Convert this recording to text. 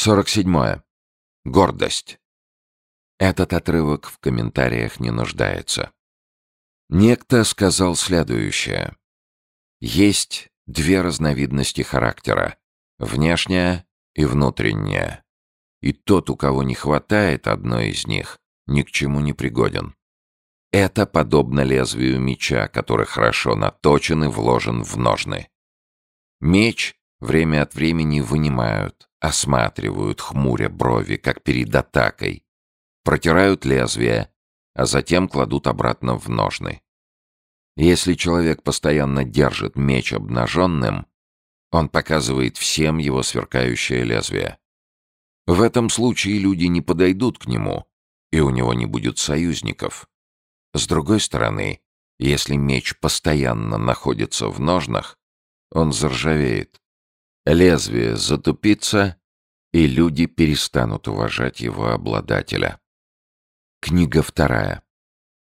47. Гордость. Этот отрывок в комментариях не нуждается. Некто сказал следующее. Есть две разновидности характера — внешняя и внутренняя. И тот, у кого не хватает одной из них, ни к чему не пригоден. Это подобно лезвию меча, который хорошо наточен и вложен в ножны. Меч время от времени вынимают, осматривают, хмуря брови, как перед атакой, протирают лезвие, а затем кладут обратно в ножны. Если человек постоянно держит меч обнаженным, он показывает всем его сверкающее лезвие. В этом случае люди не подойдут к нему, и у него не будет союзников. С другой стороны, если меч постоянно находится в ножнах, он заржавеет. Лезвие затупится, и люди перестанут уважать его обладателя. Книга вторая.